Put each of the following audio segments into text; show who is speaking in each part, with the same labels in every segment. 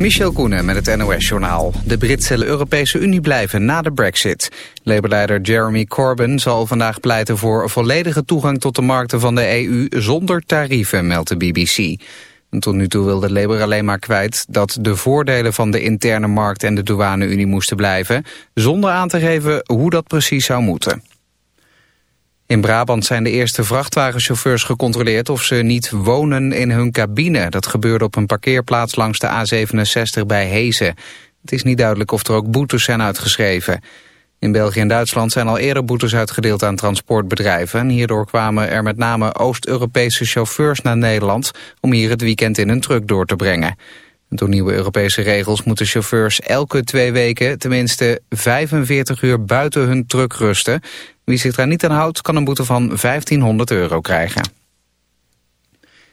Speaker 1: Michel Koenen met het NOS-journaal. De Britse Europese Unie blijven na de brexit. Labour-leider Jeremy Corbyn zal vandaag pleiten voor volledige toegang tot de markten van de EU zonder tarieven, meldt de BBC. tot nu toe wilde Labour alleen maar kwijt dat de voordelen van de interne markt en de douane-Unie moesten blijven, zonder aan te geven hoe dat precies zou moeten. In Brabant zijn de eerste vrachtwagenchauffeurs gecontroleerd of ze niet wonen in hun cabine. Dat gebeurde op een parkeerplaats langs de A67 bij Hezen. Het is niet duidelijk of er ook boetes zijn uitgeschreven. In België en Duitsland zijn al eerder boetes uitgedeeld aan transportbedrijven. En hierdoor kwamen er met name Oost-Europese chauffeurs naar Nederland... om hier het weekend in een truck door te brengen. door nieuwe Europese regels moeten chauffeurs elke twee weken... tenminste 45 uur buiten hun truck rusten. Wie zich daar niet aan houdt, kan een boete van 1500 euro krijgen.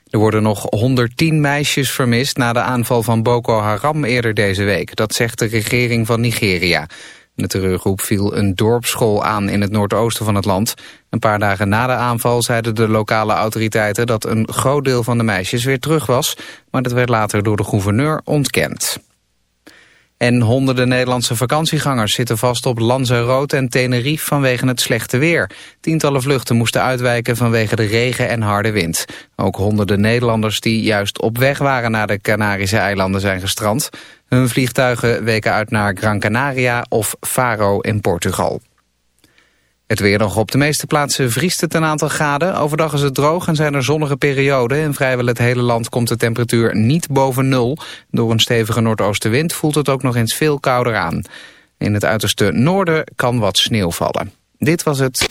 Speaker 1: Er worden nog 110 meisjes vermist na de aanval van Boko Haram eerder deze week. Dat zegt de regering van Nigeria. De terreurgroep viel een dorpsschool aan in het noordoosten van het land. Een paar dagen na de aanval zeiden de lokale autoriteiten dat een groot deel van de meisjes weer terug was. Maar dat werd later door de gouverneur ontkend. En honderden Nederlandse vakantiegangers zitten vast op Lanzarote en Tenerife vanwege het slechte weer. Tientallen vluchten moesten uitwijken vanwege de regen en harde wind. Ook honderden Nederlanders die juist op weg waren naar de Canarische eilanden zijn gestrand. Hun vliegtuigen weken uit naar Gran Canaria of Faro in Portugal. Het weer nog op de meeste plaatsen vriest het een aantal graden. Overdag is het droog en zijn er zonnige perioden. In vrijwel het hele land komt de temperatuur niet boven nul. Door een stevige noordoostenwind voelt het ook nog eens veel kouder aan. In het uiterste noorden kan wat sneeuw vallen. Dit was het.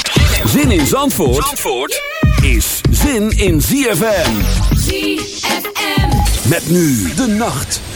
Speaker 2: Zin in Zandvoort, Zandvoort is zin in ZFM. ZFM. Met nu de nacht.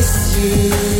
Speaker 3: miss you.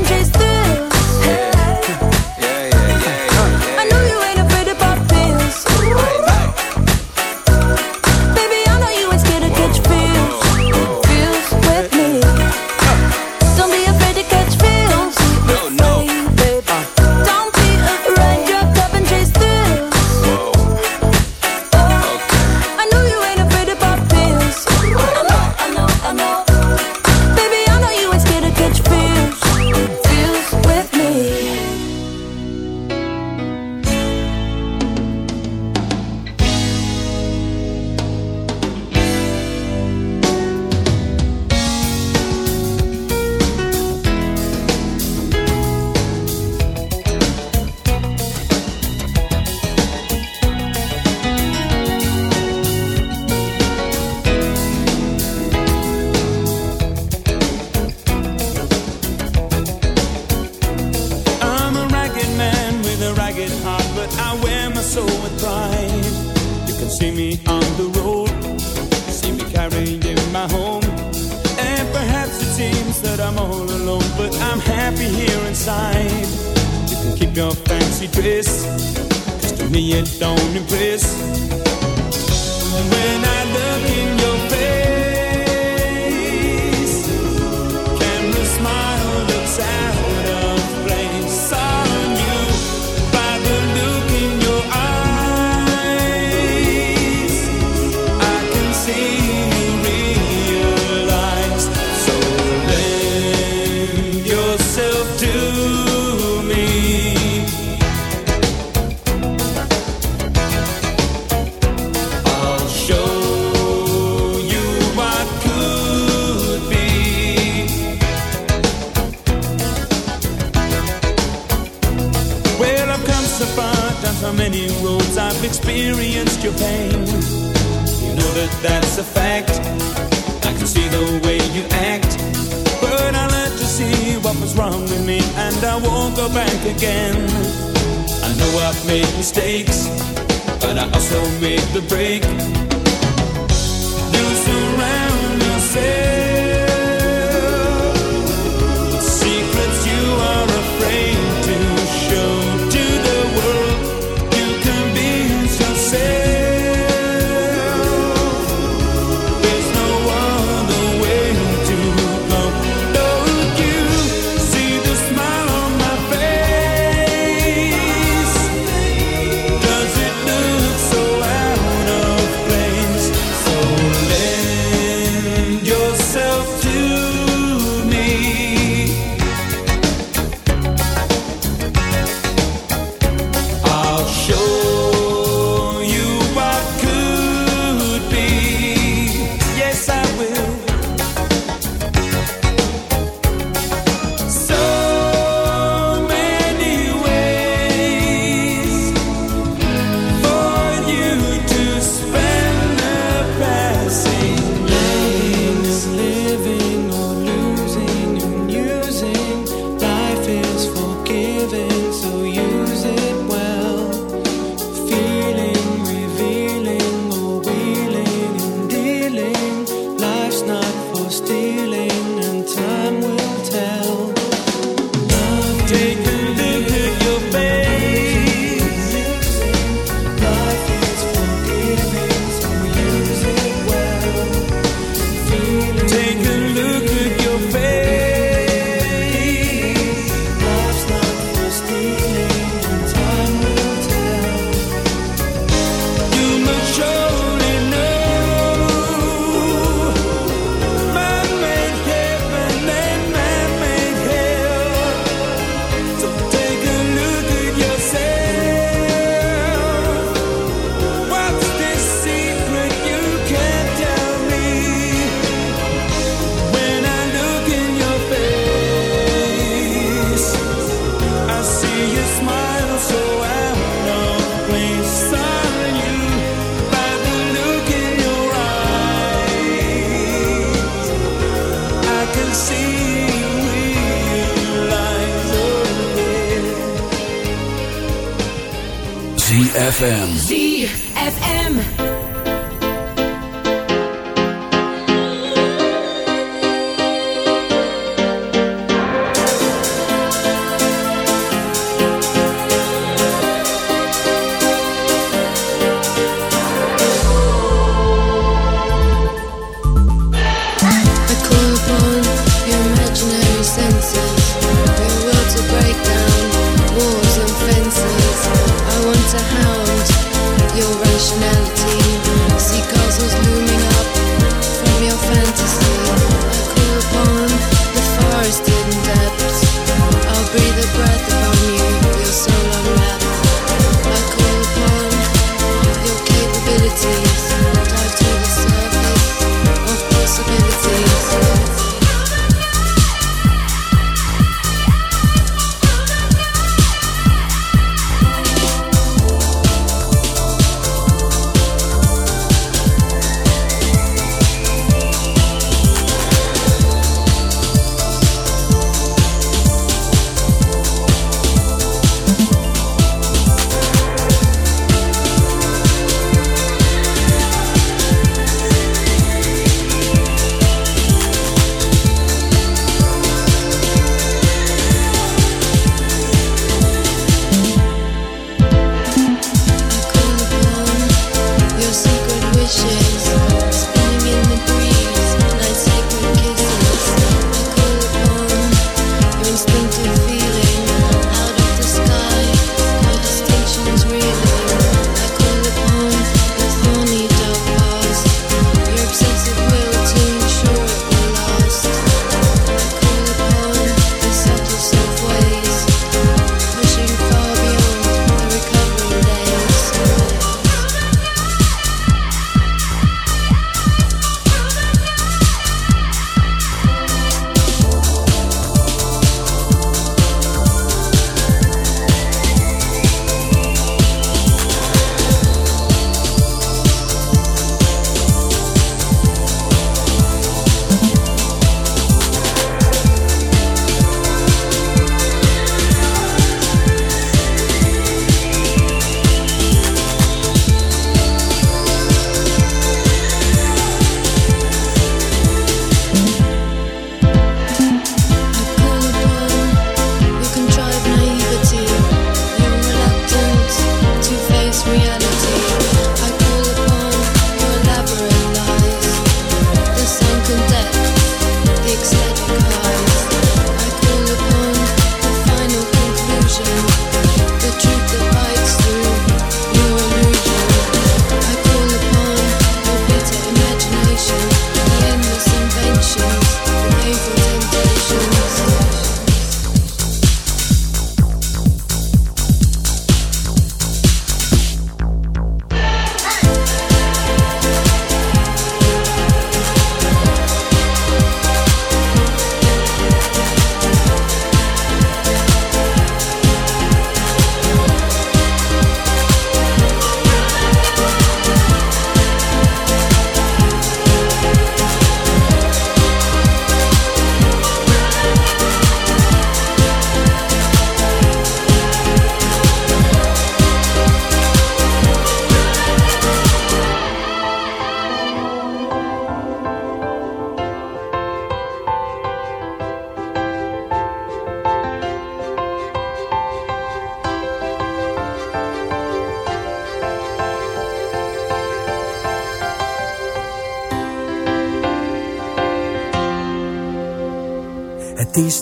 Speaker 4: chase
Speaker 5: the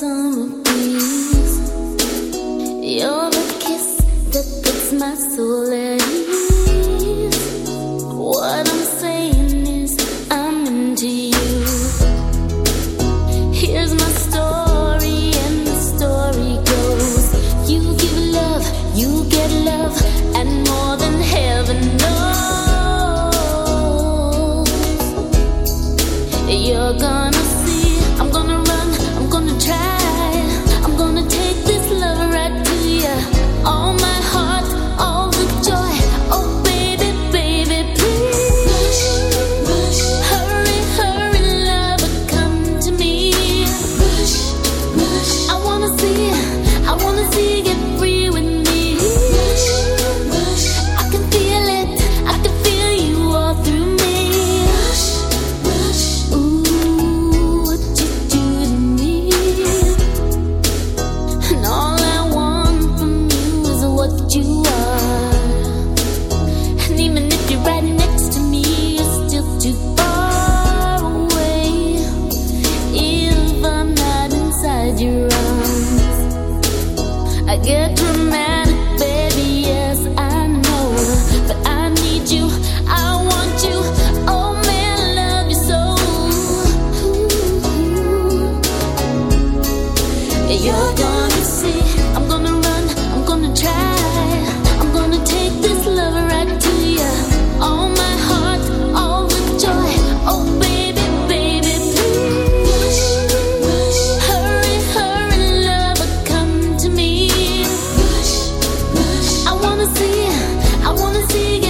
Speaker 6: summer breeze. You're the kiss that puts my soul in.
Speaker 7: wanna see, I wanna see.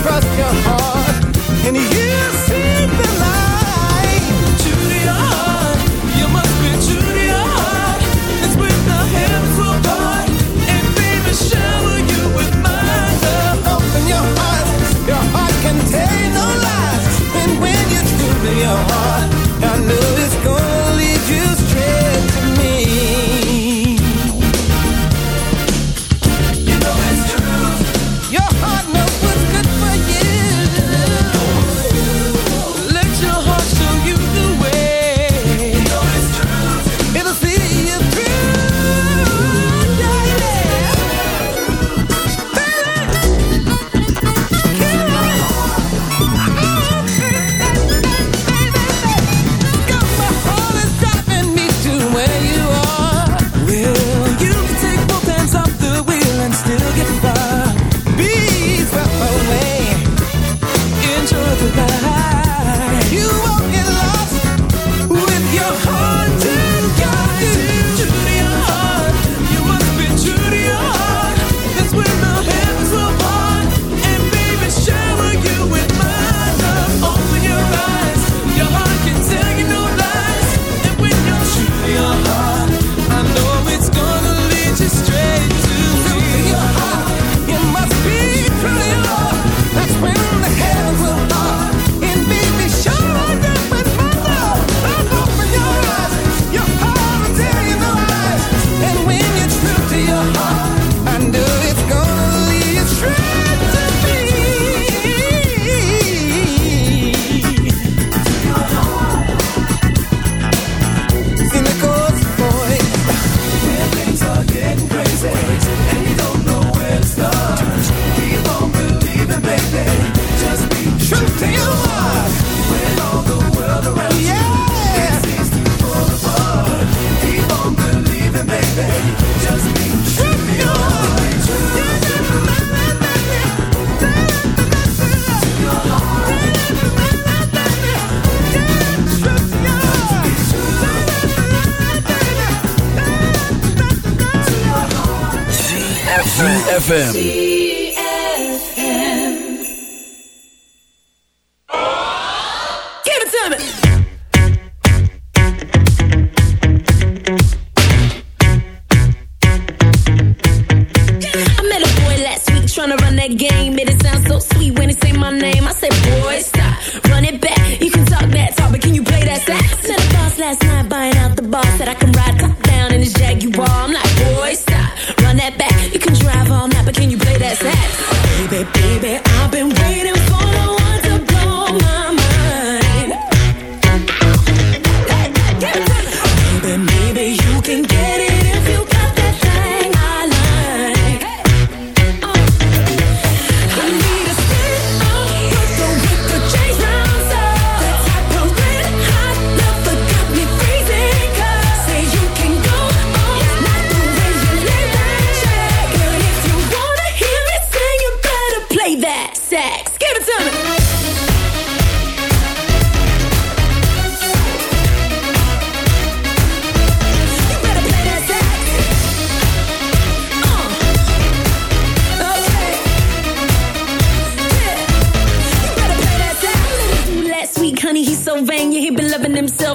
Speaker 8: Trust your heart. And you
Speaker 4: ZFM.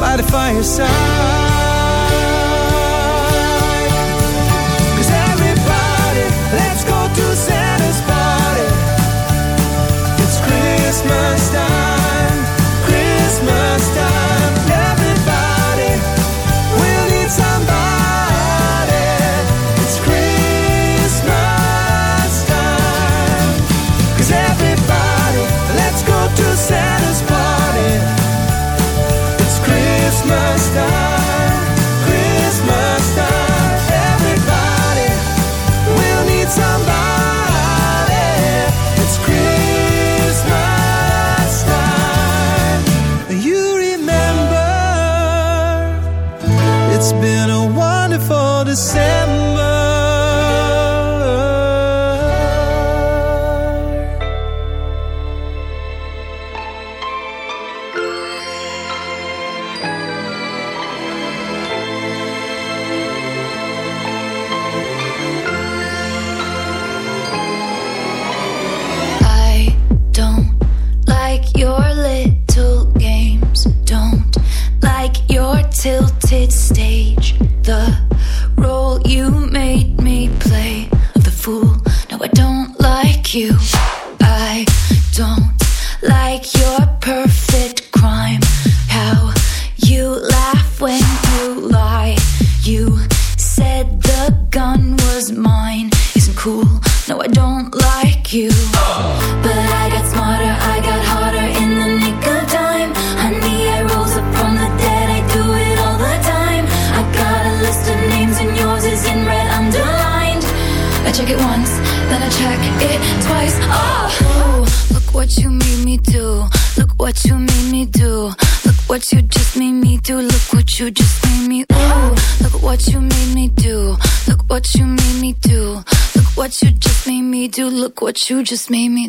Speaker 9: by the fireside.
Speaker 2: You just made me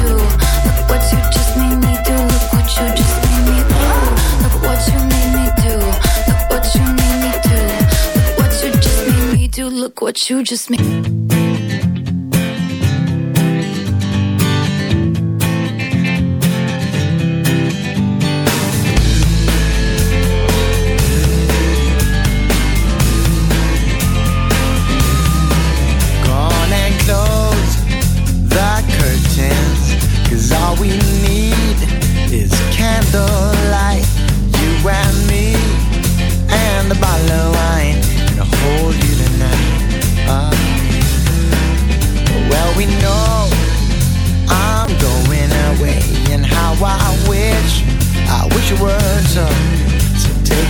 Speaker 2: What you just made.